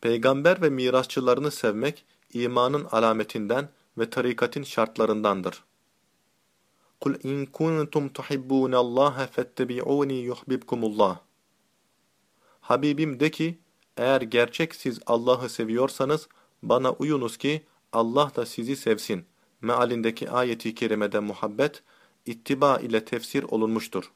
Peygamber ve mirasçılarını sevmek, imanın alametinden ve tarikatin şartlarındandır. قُلْ اِنْ كُنْتُمْ تُحِبُّونَ اللّٰهَ فَاتَّبِعُونِي يُحْبِبْكُمُ اللّٰهِ Habibim de ki, eğer gerçek siz Allah'ı seviyorsanız, bana uyunuz ki Allah da sizi sevsin. Mealindeki ayeti kerimede muhabbet, ittiba ile tefsir olunmuştur.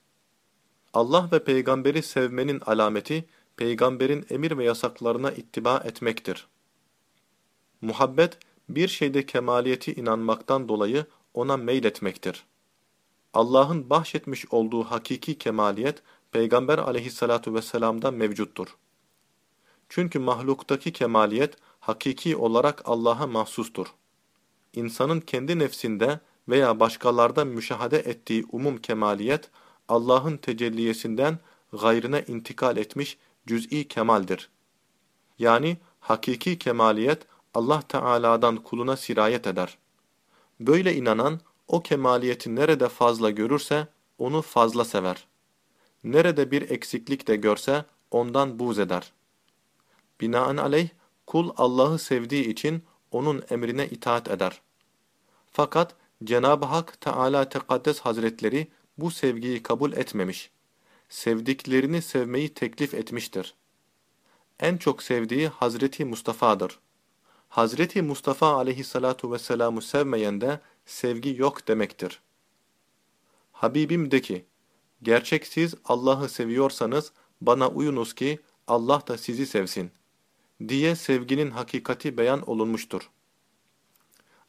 Allah ve peygamberi sevmenin alameti, peygamberin emir ve yasaklarına ittiba etmektir. Muhabbet, bir şeyde kemaliyeti inanmaktan dolayı ona meyletmektir. Allah'ın bahşetmiş olduğu hakiki kemaliyet, Peygamber aleyhissalatu vesselam'da mevcuttur. Çünkü mahluktaki kemaliyet, hakiki olarak Allah'a mahsustur. İnsanın kendi nefsinde veya başkalarda müşahede ettiği umum kemaliyet, Allah'ın tecelliyesinden gayrına intikal etmiş cüz'i kemaldir. Yani hakiki kemaliyet Allah Teala'dan kuluna sirayet eder. Böyle inanan o kemaliyeti nerede fazla görürse onu fazla sever. Nerede bir eksiklik de görse ondan buğz eder. Binaenaleyh kul Allah'ı sevdiği için onun emrine itaat eder. Fakat Cenab-ı Hak Teala Tekaddes Hazretleri bu sevgiyi kabul etmemiş. Sevdiklerini sevmeyi teklif etmiştir. En çok sevdiği Hazreti Mustafa'dır. Hazreti Mustafa aleyhissalatu vesselam'ı sevmeyen de sevgi yok demektir. Habibim de ki, gerçek siz Allah'ı seviyorsanız bana uyunuz ki Allah da sizi sevsin diye sevginin hakikati beyan olunmuştur.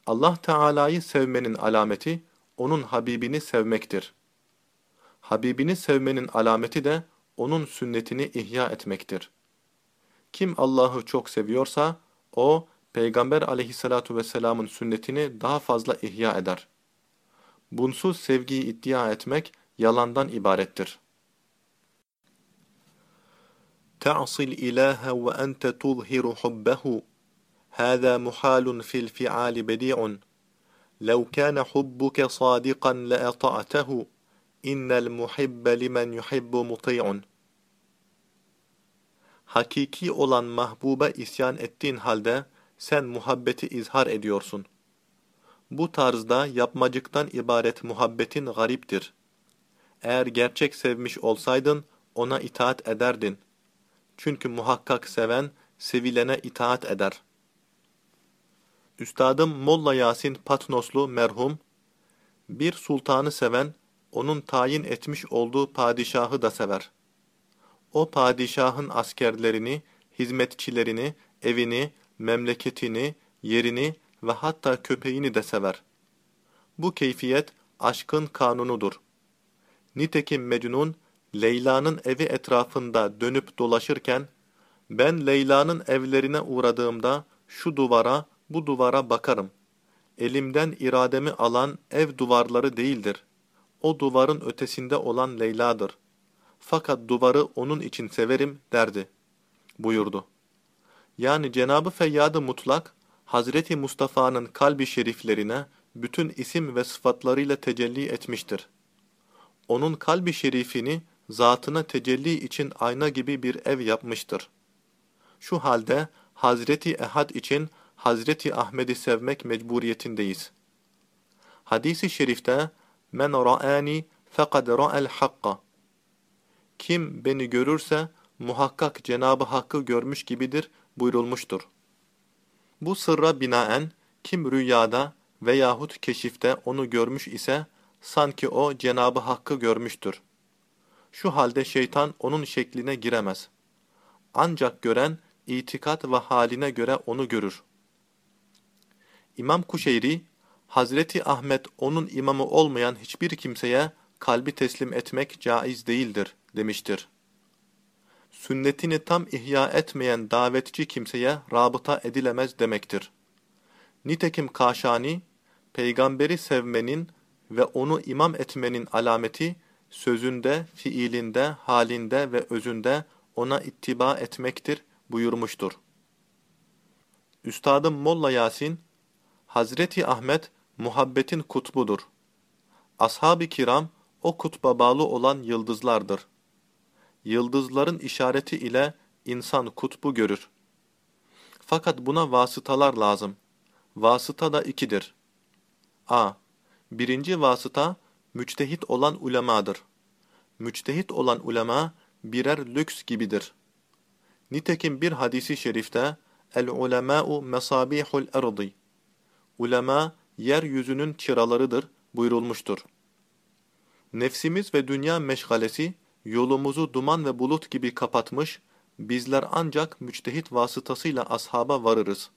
Allah Teala'yı sevmenin alameti, onun Habibini sevmektir. Habibini sevmenin alameti de, onun sünnetini ihya etmektir. Kim Allah'ı çok seviyorsa, o, Peygamber aleyhissalatu vesselamın sünnetini daha fazla ihya eder. Bunsuz sevgiyi iddia etmek, yalandan ibarettir. تعصي الإله وأنت تظهر حبه هذا محال في الفعال بديع لو كان حبك صادقا لأطعته İnnel muhibbe limen yuhibbu muti'un. Hakiki olan mahbuba isyan ettiğin halde sen muhabbeti izhar ediyorsun. Bu tarzda yapmacıktan ibaret muhabbetin gariptir. Eğer gerçek sevmiş olsaydın ona itaat ederdin. Çünkü muhakkak seven sevilene itaat eder. Üstadım Molla Yasin Patnoslu merhum, bir sultanı seven onun tayin etmiş olduğu padişahı da sever. O padişahın askerlerini, hizmetçilerini, evini, memleketini, yerini ve hatta köpeğini de sever. Bu keyfiyet aşkın kanunudur. Nitekim Mecnun, Leyla'nın evi etrafında dönüp dolaşırken, ben Leyla'nın evlerine uğradığımda şu duvara, bu duvara bakarım. Elimden irademi alan ev duvarları değildir. O duvarın ötesinde olan Leyla'dır. Fakat duvarı onun için severim derdi. Buyurdu. Yani Cenabı Feyyad-ı Mutlak, Hazreti Mustafa'nın kalbi şeriflerine bütün isim ve sıfatlarıyla tecelli etmiştir. Onun kalbi şerifini zatına tecelli için ayna gibi bir ev yapmıştır. Şu halde Hazreti Ehad için Hazreti Ahmet'i sevmek mecburiyetindeyiz. Hadis-i şerifte men ra'ani fekad ra'el hakka Kim beni görürse muhakkak Cenabı Hakk'ı görmüş gibidir buyurulmuştur. Bu sırra binaen kim rüyada veyahut keşifte onu görmüş ise sanki o Cenabı Hakk'ı görmüştür. Şu halde şeytan onun şekline giremez. Ancak gören itikat ve haline göre onu görür. İmam Kuşeyri, Hazreti Ahmet onun imamı olmayan hiçbir kimseye kalbi teslim etmek caiz değildir demiştir. Sünnetini tam ihya etmeyen davetçi kimseye rabıta edilemez demektir. Nitekim Kaşani, peygamberi sevmenin ve onu imam etmenin alameti, sözünde, fiilinde, halinde ve özünde ona ittiba etmektir buyurmuştur. Üstadım Molla Yasin, Hazreti Ahmet muhabbetin kutbudur. Ashab-ı kiram o kutba bağlı olan yıldızlardır. Yıldızların işareti ile insan kutbu görür. Fakat buna vasıtalar lazım. Vasıta da ikidir. a. Birinci vasıta, müçtehit olan ulemadır. Müçtehit olan ulema, birer lüks gibidir. Nitekim bir hadisi şerifte, El-ulemâ'u mesâbihul erdi. Ulema, yeryüzünün çıralarıdır buyurulmuştur. Nefsimiz ve dünya meşgalesi, yolumuzu duman ve bulut gibi kapatmış, bizler ancak müçtehit vasıtasıyla ashaba varırız.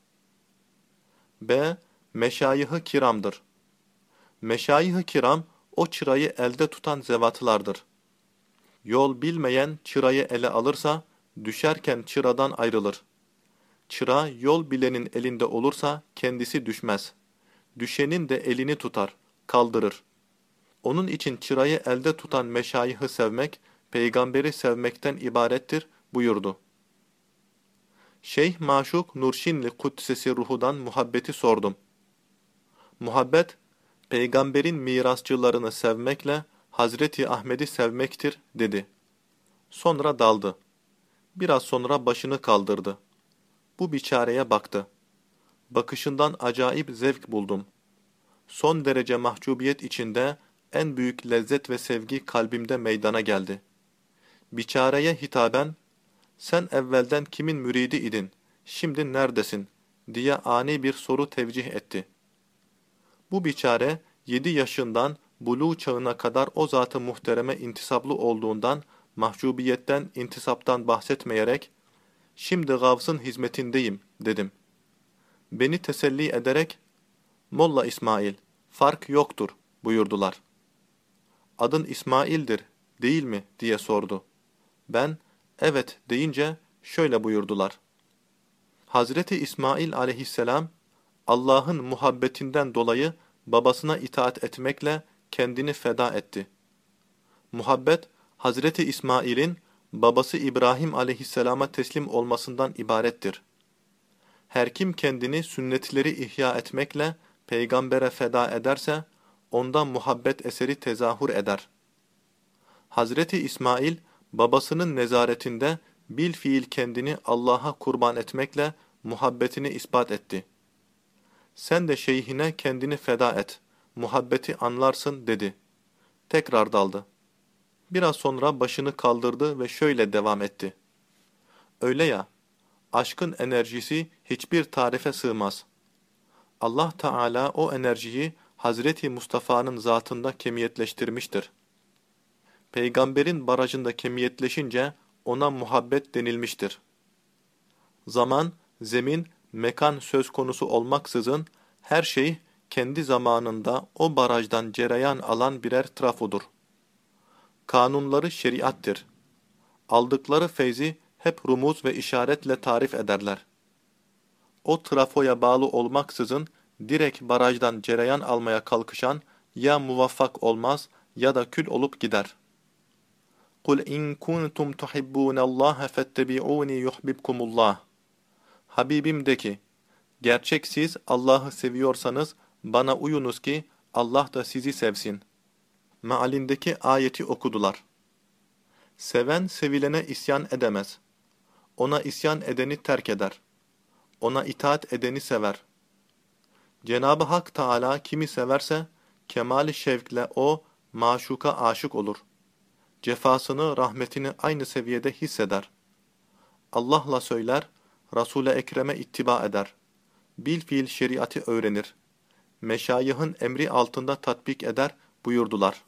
B. Meşayih-i kiramdır. Meşayih-i kiram, o çırayı elde tutan zevatlardır. Yol bilmeyen çırayı ele alırsa, düşerken çıradan ayrılır. Çıra yol bilenin elinde olursa kendisi düşmez. Düşenin de elini tutar, kaldırır. Onun için çırayı elde tutan meşayihi sevmek, peygamberi sevmekten ibarettir buyurdu. Şeyh Maşuk Nurşinli Kudsesi Ruhu'dan muhabbeti sordum. Muhabbet, peygamberin mirasçılarını sevmekle Hazreti Ahmet'i sevmektir dedi. Sonra daldı. Biraz sonra başını kaldırdı. Bu biçareye baktı. Bakışından acayip zevk buldum. Son derece mahcubiyet içinde en büyük lezzet ve sevgi kalbimde meydana geldi. Biçareye hitaben, sen evvelden kimin müridi idin, şimdi neredesin, diye ani bir soru tevcih etti. Bu biçare, yedi yaşından buluğ çağına kadar o zatı muhtereme intisaplı olduğundan, mahcubiyetten, intisaptan bahsetmeyerek, şimdi Gavs'ın hizmetindeyim, dedim. Beni teselli ederek, Molla İsmail, fark yoktur, buyurdular. Adın İsmail'dir, değil mi, diye sordu. Ben, evet deyince şöyle buyurdular. Hazreti İsmail aleyhisselam, Allah'ın muhabbetinden dolayı babasına itaat etmekle kendini feda etti. Muhabbet, Hazreti İsmail'in babası İbrahim aleyhisselama teslim olmasından ibarettir. Her kim kendini sünnetleri ihya etmekle peygambere feda ederse, ondan muhabbet eseri tezahür eder. Hazreti İsmail, babasının nezaretinde bil fiil kendini Allah'a kurban etmekle muhabbetini ispat etti. Sen de şeyhine kendini feda et, muhabbeti anlarsın dedi. Tekrar daldı. Biraz sonra başını kaldırdı ve şöyle devam etti. Öyle ya, aşkın enerjisi hiçbir tarife sığmaz. Allah Teala o enerjiyi Hazreti Mustafa'nın zatında kemiyetleştirmiştir. Peygamberin barajında kemiyetleşince ona muhabbet denilmiştir. Zaman, zemin, mekan söz konusu olmaksızın her şey kendi zamanında o barajdan cereyan alan birer trafodur. Kanunları şeriattir. Aldıkları feyzi hep rumuz ve işaretle tarif ederler. O trafoya bağlı olmaksızın direkt barajdan cereyan almaya kalkışan ya muvaffak olmaz ya da kül olup gider. قُلْ اِنْ كُنْتُمْ تُحِبُّونَ اللّٰهَ فَاتَّبِعُونِ يُحْبِبْكُمُ اللّٰهِ Habibim de ki, gerçek siz Allah'ı seviyorsanız bana uyunuz ki Allah da sizi sevsin. Mealindeki ayeti okudular. Seven sevilene isyan edemez. Ona isyan edeni terk eder. Ona itaat edeni sever. Cenab-ı Hak Teala kimi severse, kemali şevkle o, maşuka aşık olur. Cefasını, rahmetini aynı seviyede hisseder. Allah'la söyler, Resul-i Ekrem'e ittiba eder. Bil fiil şeriatı öğrenir. Meşayihın emri altında tatbik eder buyurdular.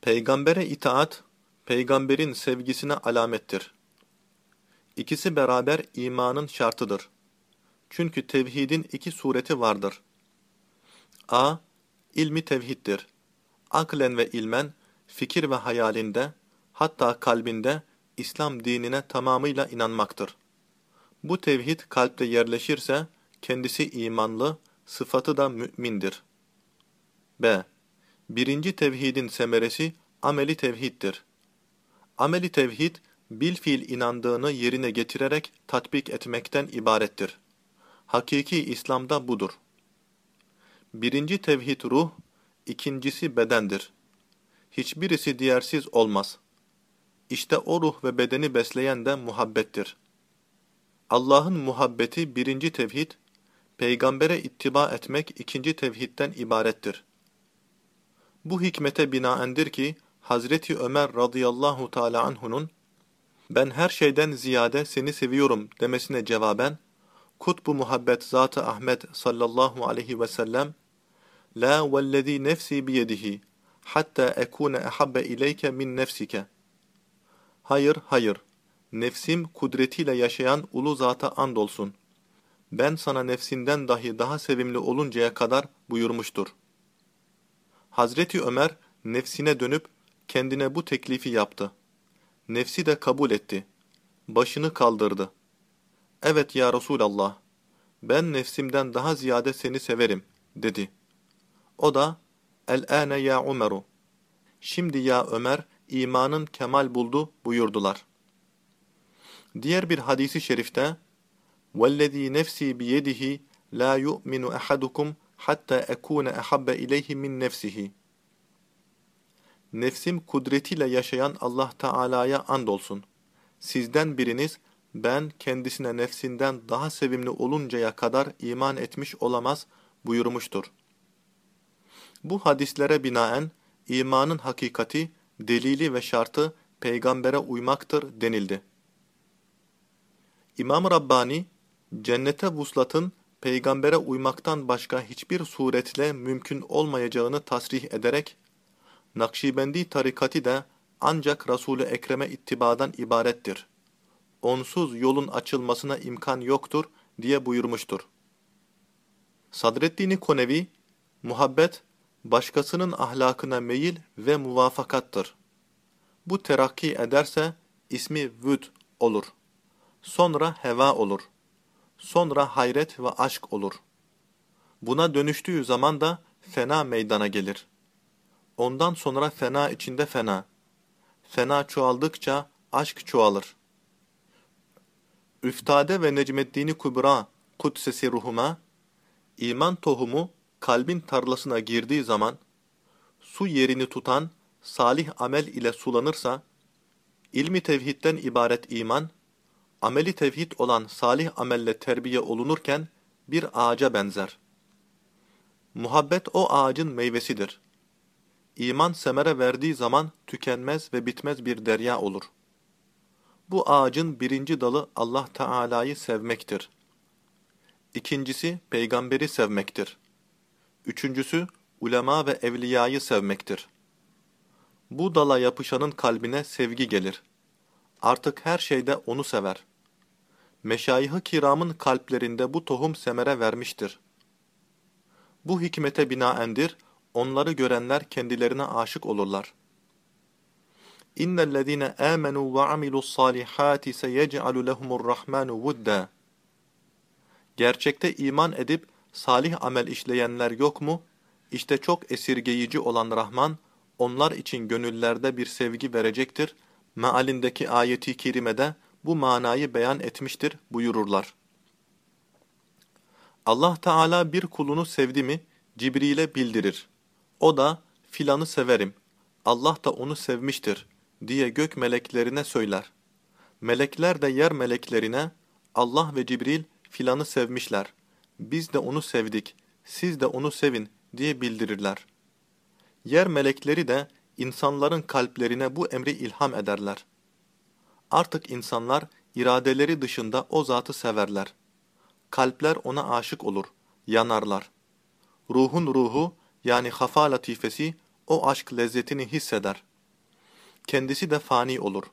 Peygambere itaat, peygamberin sevgisine alamettir. İkisi beraber imanın şartıdır. Çünkü tevhidin iki sureti vardır. a. ilmi tevhiddir. Aklen ve ilmen, fikir ve hayalinde, hatta kalbinde İslam dinine tamamıyla inanmaktır. Bu tevhid kalpte yerleşirse, kendisi imanlı, sıfatı da mü'mindir. b. Birinci tevhidin semeresi, ameli tevhiddir. Ameli tevhid, bil fiil inandığını yerine getirerek tatbik etmekten ibarettir. Hakiki İslam'da budur. Birinci tevhid ruh, ikincisi bedendir. Hiçbirisi diğersiz olmaz. İşte o ruh ve bedeni besleyen de muhabbettir. Allah'ın muhabbeti birinci tevhid, peygambere ittiba etmek ikinci tevhidden ibarettir. Bu hikmete binaendir ki Hazreti Ömer radıyallahu teala anhu'nun ben her şeyden ziyade seni seviyorum demesine cevaben Kutbu muhabbet Zat-ı Ahmet sallallahu aleyhi ve sellem La vellezî nefsi biyedihi hatta ekune ehabbe ileyke min nefsike Hayır, hayır. Nefsim kudretiyle yaşayan ulu zata andolsun. Ben sana nefsinden dahi daha sevimli oluncaya kadar buyurmuştur. Hazreti Ömer nefsine dönüp kendine bu teklifi yaptı. Nefsi de kabul etti. Başını kaldırdı. Evet ya Resulallah, ben nefsimden daha ziyade seni severim, dedi. O da, El-âne ya Ömeru, şimdi ya Ömer, imanın kemal buldu buyurdular. Diğer bir hadisi şerifte, وَالَّذ۪ي نَفْسِي بِيَدِهِ لَا يُؤْمِنُ أَحَدُكُمْ حَتَّى أَكُونَ أَحَبَّ إِلَيْهِ مِنْ نَفْسِهِ Nefsim kudretiyle yaşayan Allah Teala'ya andolsun. Sizden biriniz, ben kendisine nefsinden daha sevimli oluncaya kadar iman etmiş olamaz buyurmuştur. Bu hadislere binaen, imanın hakikati, delili ve şartı peygambere uymaktır denildi. İmam Rabbani, cennete vuslatın peygambere uymaktan başka hiçbir suretle mümkün olmayacağını tasrih ederek, Nakşibendi tarikati de ancak Resul-i Ekrem'e ittibadan ibarettir. Onsuz yolun açılmasına imkan yoktur diye buyurmuştur. Sadreddin Konevi, muhabbet, başkasının ahlakına meyil ve muvafakattır. Bu terakki ederse ismi vüd olur. Sonra heva olur. Sonra hayret ve aşk olur. Buna dönüştüğü zaman da fena meydana gelir. Ondan sonra fena içinde fena. Fena çoğaldıkça aşk çoğalır. Üftade ve Necmeddin Kubra Kudsesi ruhuma, iman tohumu kalbin tarlasına girdiği zaman, su yerini tutan salih amel ile sulanırsa, ilmi tevhidden ibaret iman, ameli tevhid olan salih amelle terbiye olunurken bir ağaca benzer. Muhabbet o ağacın meyvesidir. İman semere verdiği zaman tükenmez ve bitmez bir derya olur. Bu ağacın birinci dalı Allah Teala'yı sevmektir. İkincisi peygamberi sevmektir. Üçüncüsü ulema ve evliyayı sevmektir. Bu dala yapışanın kalbine sevgi gelir. Artık her şeyde onu sever. Meşayih-i kiramın kalplerinde bu tohum semere vermiştir. Bu hikmete binaendir, onları görenler kendilerine aşık olurlar. İnnellezîne âmenû ve amilu's-sâlihâti seyec'alu lehumur-rahmânu vudda. Gerçekte iman edip salih amel işleyenler yok mu? İşte çok esirgeyici olan Rahman, onlar için gönüllerde bir sevgi verecektir. Mealindeki ayeti kerimede bu manayı beyan etmiştir buyururlar. Allah Teala bir kulunu sevdi mi, Cibril'e bildirir. O da, filanı severim, Allah da onu sevmiştir diye gök meleklerine söyler. Melekler de yer meleklerine, Allah ve Cibril filanı sevmişler. Biz de onu sevdik, siz de onu sevin diye bildirirler. Yer melekleri de insanların kalplerine bu emri ilham ederler. Artık insanlar iradeleri dışında o zatı severler. Kalpler ona aşık olur, yanarlar. Ruhun ruhu yani hafa latifesi o aşk lezzetini hisseder. Kendisi de fani olur.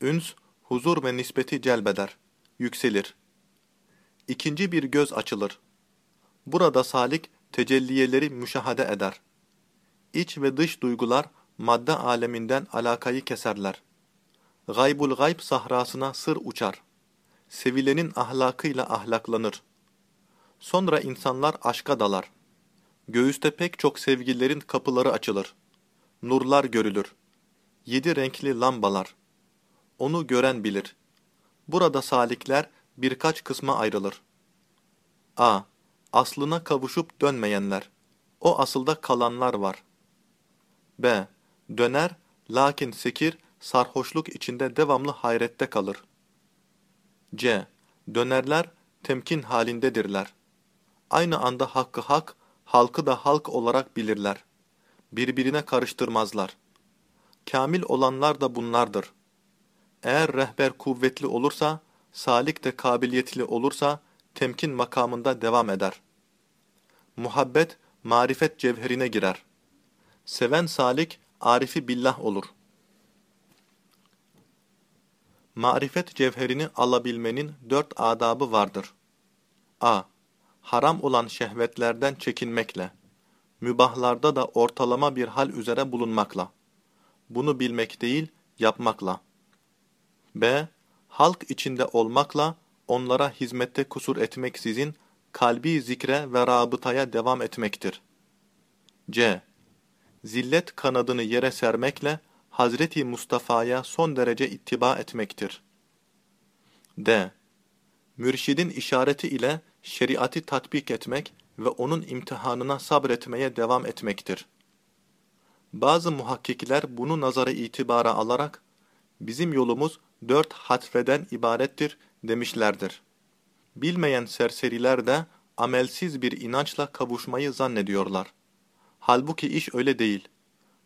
Üns, huzur ve nispeti celbeder, yükselir. İkinci bir göz açılır. Burada salik tecelliyeleri müşahede eder. İç ve dış duygular madde aleminden alakayı keserler. Gaybul gayb sahrasına sır uçar. Sevilenin ahlakıyla ahlaklanır. Sonra insanlar aşka dalar. Göğüste pek çok sevgililerin kapıları açılır. Nurlar görülür. Yedi renkli lambalar. Onu gören bilir. Burada salikler birkaç kısma ayrılır. A. Aslına kavuşup dönmeyenler. O asılda kalanlar var. B. Döner, lakin sekir, sarhoşluk içinde devamlı hayrette kalır. C. Dönerler, temkin halindedirler. Aynı anda hakkı hak, halkı da halk olarak bilirler. Birbirine karıştırmazlar. Kamil olanlar da bunlardır. Eğer rehber kuvvetli olursa, salik de kabiliyetli olursa, temkin makamında devam eder. Muhabbet, marifet cevherine girer. Seven salik, arifi billah olur. Marifet cevherini alabilmenin dört adabı vardır. a. Haram olan şehvetlerden çekinmekle, mübahlarda da ortalama bir hal üzere bulunmakla, bunu bilmek değil, yapmakla. b. Halk içinde olmakla, onlara hizmette kusur etmeksizin, kalbi zikre ve rabıtaya devam etmektir. c. Zillet kanadını yere sermekle, Hazreti Mustafa'ya son derece ittiba etmektir. D. Mürşidin işareti ile şeriatı tatbik etmek ve onun imtihanına sabretmeye devam etmektir. Bazı muhakkikler bunu nazara itibara alarak, bizim yolumuz dört hatfeden ibarettir demişlerdir. Bilmeyen serseriler de amelsiz bir inançla kavuşmayı zannediyorlar. Halbuki iş öyle değil.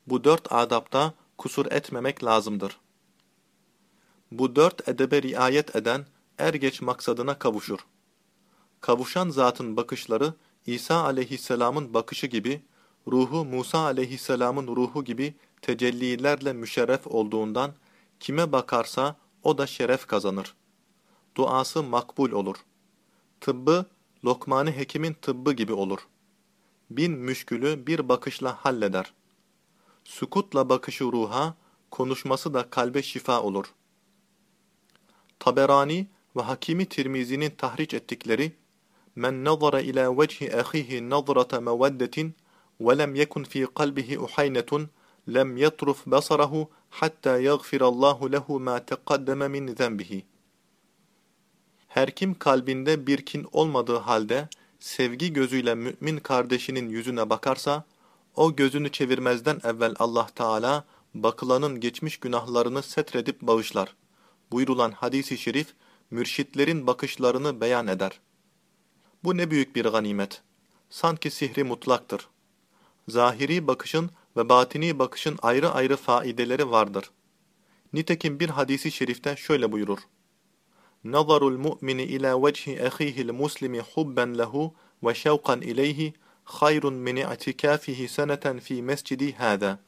Bu dört adapta kusur etmemek lazımdır. Bu dört edebe riayet eden er geç maksadına kavuşur. Kavuşan zatın bakışları İsa aleyhisselamın bakışı gibi, ruhu Musa aleyhisselamın ruhu gibi tecellilerle müşerref olduğundan kime bakarsa o da şeref kazanır. Duası makbul olur. Tıbbı Lokmani Hekim'in tıbbı gibi olur. Bin müşkülü bir bakışla halleder. Sukutla bakışı ruha, konuşması da kalbe şifa olur. Taberani ve Hakimi Tirmizi'nin tahriç ettikleri Men nazara ila vecihi ahihi nazrata meveddetin ve lem yekun fi kalbihi uhaynetun lem yetruf basarahu hatta yagfirallahu lehu ma teqaddeme min zenbihi. Her kim kalbinde bir kin olmadığı halde sevgi gözüyle mümin kardeşinin yüzüne bakarsa, o gözünü çevirmezden evvel Allah Teala bakılanın geçmiş günahlarını setredip bağışlar. Buyurulan hadisi şerif, mürşitlerin bakışlarını beyan eder. Bu ne büyük bir ganimet. Sanki sihri mutlaktır. Zahiri bakışın ve batini bakışın ayrı ayrı faideleri vardır. Nitekim bir hadisi şerifte şöyle buyurur. نظر المؤمن إلى وجه أخيه المسلم حبا له وشوقا إليه خير من اعتكافه سنة في مسجد هذا.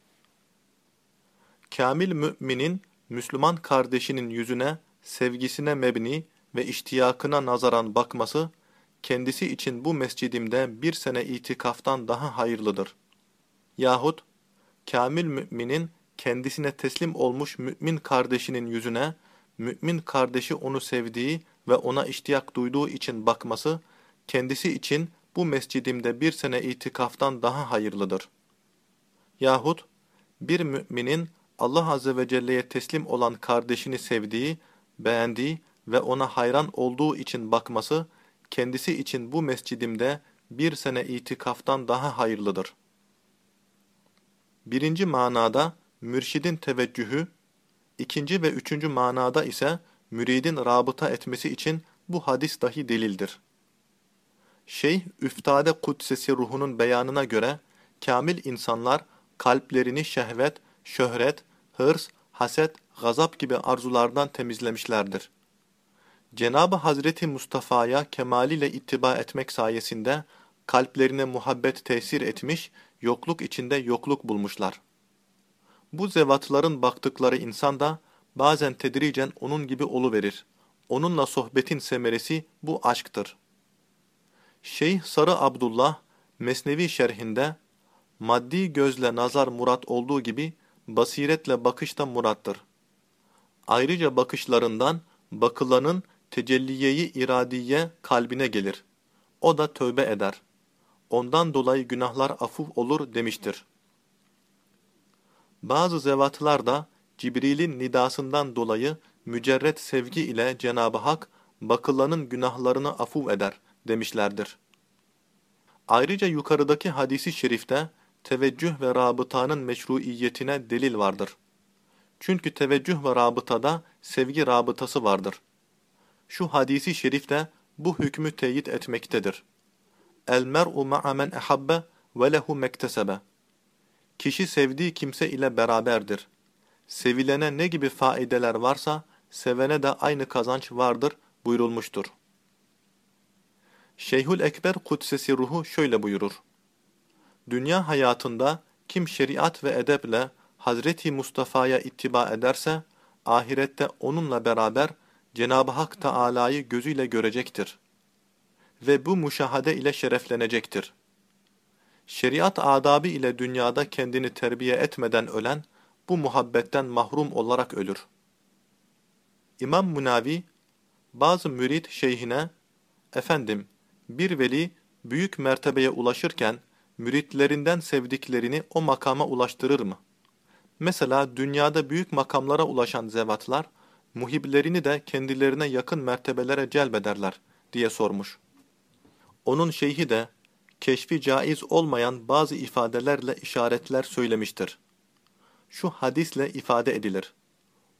Kamil müminin Müslüman kardeşinin yüzüne, sevgisine mebni ve iştiyakına nazaran bakması, kendisi için bu mescidimde bir sene itikaftan daha hayırlıdır. Yahut, kamil müminin kendisine teslim olmuş mümin kardeşinin yüzüne, mümin kardeşi onu sevdiği ve ona iştiyak duyduğu için bakması, kendisi için bu mescidimde bir sene itikaftan daha hayırlıdır. Yahut, bir müminin Allah Azze ve Celle'ye teslim olan kardeşini sevdiği, beğendiği ve ona hayran olduğu için bakması, kendisi için bu mescidimde bir sene itikaftan daha hayırlıdır. Birinci manada, mürşidin teveccühü, ikinci ve üçüncü manada ise müridin rabıta etmesi için bu hadis dahi delildir. Şeyh Üftade Kudsesi ruhunun beyanına göre, kamil insanlar kalplerini şehvet, şöhret, hırs, haset, gazap gibi arzulardan temizlemişlerdir. Cenab-ı Hazreti Mustafa'ya kemaliyle ittiba etmek sayesinde kalplerine muhabbet tesir etmiş, yokluk içinde yokluk bulmuşlar. Bu zevatların baktıkları insan da bazen tedricen onun gibi oluverir. Onunla sohbetin semeresi bu aşktır. Şeyh Sarı Abdullah, Mesnevi şerhinde, maddi gözle nazar murat olduğu gibi, basiretle bakış da murattır. Ayrıca bakışlarından, bakılanın tecelliyeyi iradiye kalbine gelir. O da tövbe eder. Ondan dolayı günahlar afuf olur demiştir. Bazı zevatlar da Cibril'in nidasından dolayı mücerret sevgi ile Cenab-ı Hak bakılanın günahlarını afuv eder demişlerdir. Ayrıca yukarıdaki hadisi şerifte teveccüh ve rabıtanın meşruiyetine delil vardır. Çünkü teveccüh ve rabıtada sevgi rabıtası vardır. Şu hadisi şerif de bu hükmü teyit etmektedir. El mer'u ma'a men ehabbe ve lehu mektesebe. Kişi sevdiği kimse ile beraberdir. Sevilene ne gibi faideler varsa, sevene de aynı kazanç vardır buyurulmuştur. Şeyhül Ekber Kudsesi Ruhu şöyle buyurur. Dünya hayatında kim şeriat ve edeple Hazreti Mustafa'ya ittiba ederse, ahirette onunla beraber Cenab-ı Hak Teâlâ'yı gözüyle görecektir. Ve bu müşahade ile şereflenecektir. Şeriat adabı ile dünyada kendini terbiye etmeden ölen, bu muhabbetten mahrum olarak ölür. İmam Munavi, bazı mürit şeyhine, Efendim, bir veli büyük mertebeye ulaşırken, müritlerinden sevdiklerini o makama ulaştırır mı? Mesela dünyada büyük makamlara ulaşan zevatlar, muhiblerini de kendilerine yakın mertebelere celbederler diye sormuş. Onun şeyhi de, keşfi caiz olmayan bazı ifadelerle işaretler söylemiştir. Şu hadisle ifade edilir.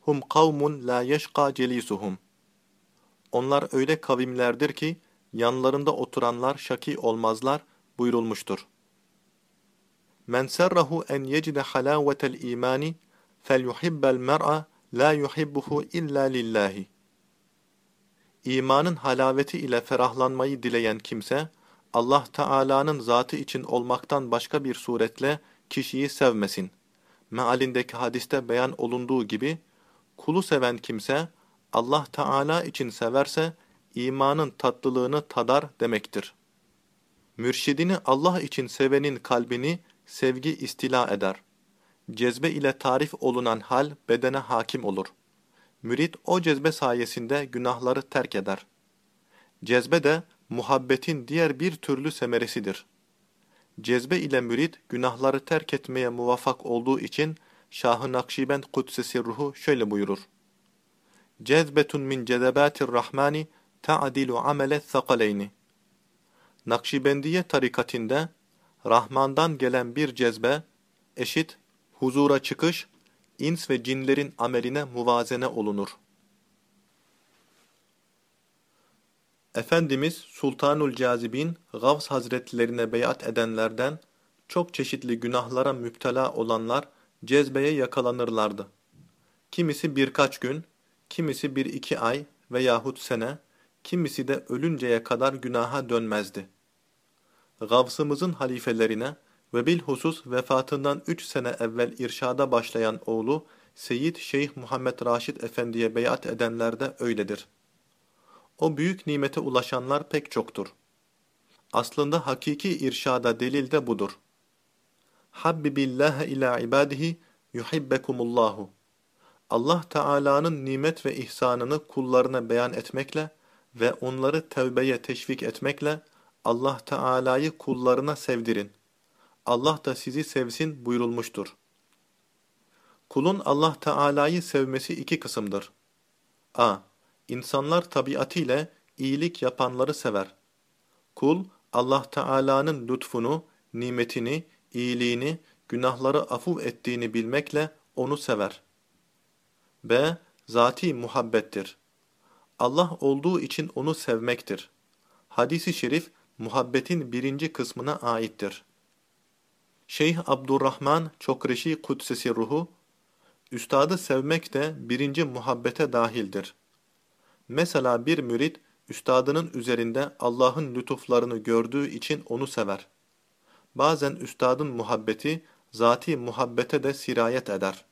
Hum kavmun la yeşka celisuhum. Onlar öyle kavimlerdir ki, yanlarında oturanlar şaki olmazlar buyurulmuştur. Men serrahu en yecide halavetel imani fel yuhibbel mer'a la yuhibbuhu illa lillahi. İmanın halaveti ile ferahlanmayı dileyen kimse, Allah Teala'nın zatı için olmaktan başka bir suretle kişiyi sevmesin. Mealindeki hadiste beyan olunduğu gibi, kulu seven kimse, Allah Teala için severse, imanın tatlılığını tadar demektir. Mürşidini Allah için sevenin kalbini sevgi istila eder. Cezbe ile tarif olunan hal bedene hakim olur. Mürit o cezbe sayesinde günahları terk eder. Cezbe de muhabbetin diğer bir türlü semeresidir. Cezbe ile mürit günahları terk etmeye muvaffak olduğu için Şah-ı Nakşibend Kudsesi ruhu şöyle buyurur. Cezbetun min cezebatir rahmani ta'dilu amele sakaleyni. Nakşibendiye tarikatinde Rahman'dan gelen bir cezbe, eşit, huzura çıkış, ins ve cinlerin ameline muvazene olunur. Efendimiz Sultanul Cazibin Gavs Hazretlerine beyat edenlerden çok çeşitli günahlara müptela olanlar cezbeye yakalanırlardı. Kimisi birkaç gün, kimisi bir iki ay veyahut sene, kimisi de ölünceye kadar günaha dönmezdi. Gavsımızın halifelerine ve bilhusus vefatından üç sene evvel irşada başlayan oğlu Seyyid Şeyh Muhammed Raşid Efendi'ye beyat edenler de öyledir. O büyük nimete ulaşanlar pek çoktur. Aslında hakiki irşada delil de budur. Habbibillâhe ilâ ibâdihi yuhibbekumullahu. Allah Teala'nın nimet ve ihsanını kullarına beyan etmekle ve onları tevbeye teşvik etmekle Allah Teala'yı kullarına sevdirin. Allah da sizi sevsin buyurulmuştur. Kulun Allah Teala'yı sevmesi iki kısımdır. a. İnsanlar tabiatıyla iyilik yapanları sever. Kul, Allah Teala'nın lütfunu, nimetini, iyiliğini, günahları afuv ettiğini bilmekle onu sever. b. Zati muhabbettir. Allah olduğu için onu sevmektir. Hadis-i şerif, muhabbetin birinci kısmına aittir. Şeyh Abdurrahman Çokreşi Kudsesi Ruhu, Üstadı sevmek de birinci muhabbete dahildir. Mesela bir mürit, üstadının üzerinde Allah'ın lütuflarını gördüğü için onu sever. Bazen üstadın muhabbeti, zati muhabbete de sirayet eder.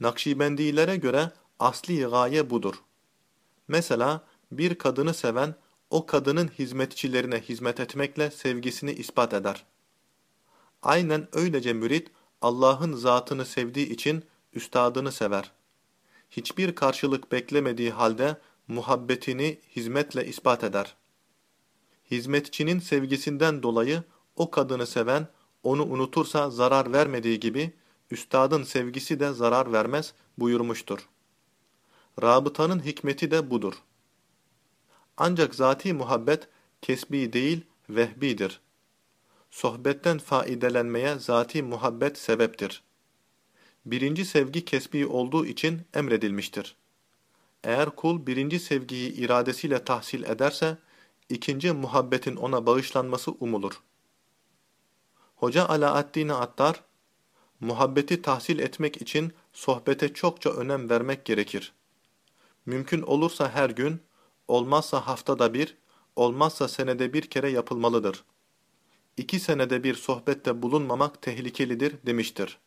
Nakşibendilere göre asli gaye budur. Mesela bir kadını seven, o kadının hizmetçilerine hizmet etmekle sevgisini ispat eder. Aynen öylece mürit, Allah'ın zatını sevdiği için üstadını sever. Hiçbir karşılık beklemediği halde muhabbetini hizmetle ispat eder. Hizmetçinin sevgisinden dolayı o kadını seven, onu unutursa zarar vermediği gibi, üstadın sevgisi de zarar vermez buyurmuştur. Rabıtanın hikmeti de budur. Ancak zati muhabbet kesbi değil, vehbidir. Sohbetten faidelenmeye zati muhabbet sebeptir. Birinci sevgi kesbi olduğu için emredilmiştir. Eğer kul birinci sevgiyi iradesiyle tahsil ederse, ikinci muhabbetin ona bağışlanması umulur. Hoca Alaaddin Attar, muhabbeti tahsil etmek için sohbete çokça önem vermek gerekir. Mümkün olursa her gün, olmazsa haftada bir, olmazsa senede bir kere yapılmalıdır. İki senede bir sohbette bulunmamak tehlikelidir demiştir.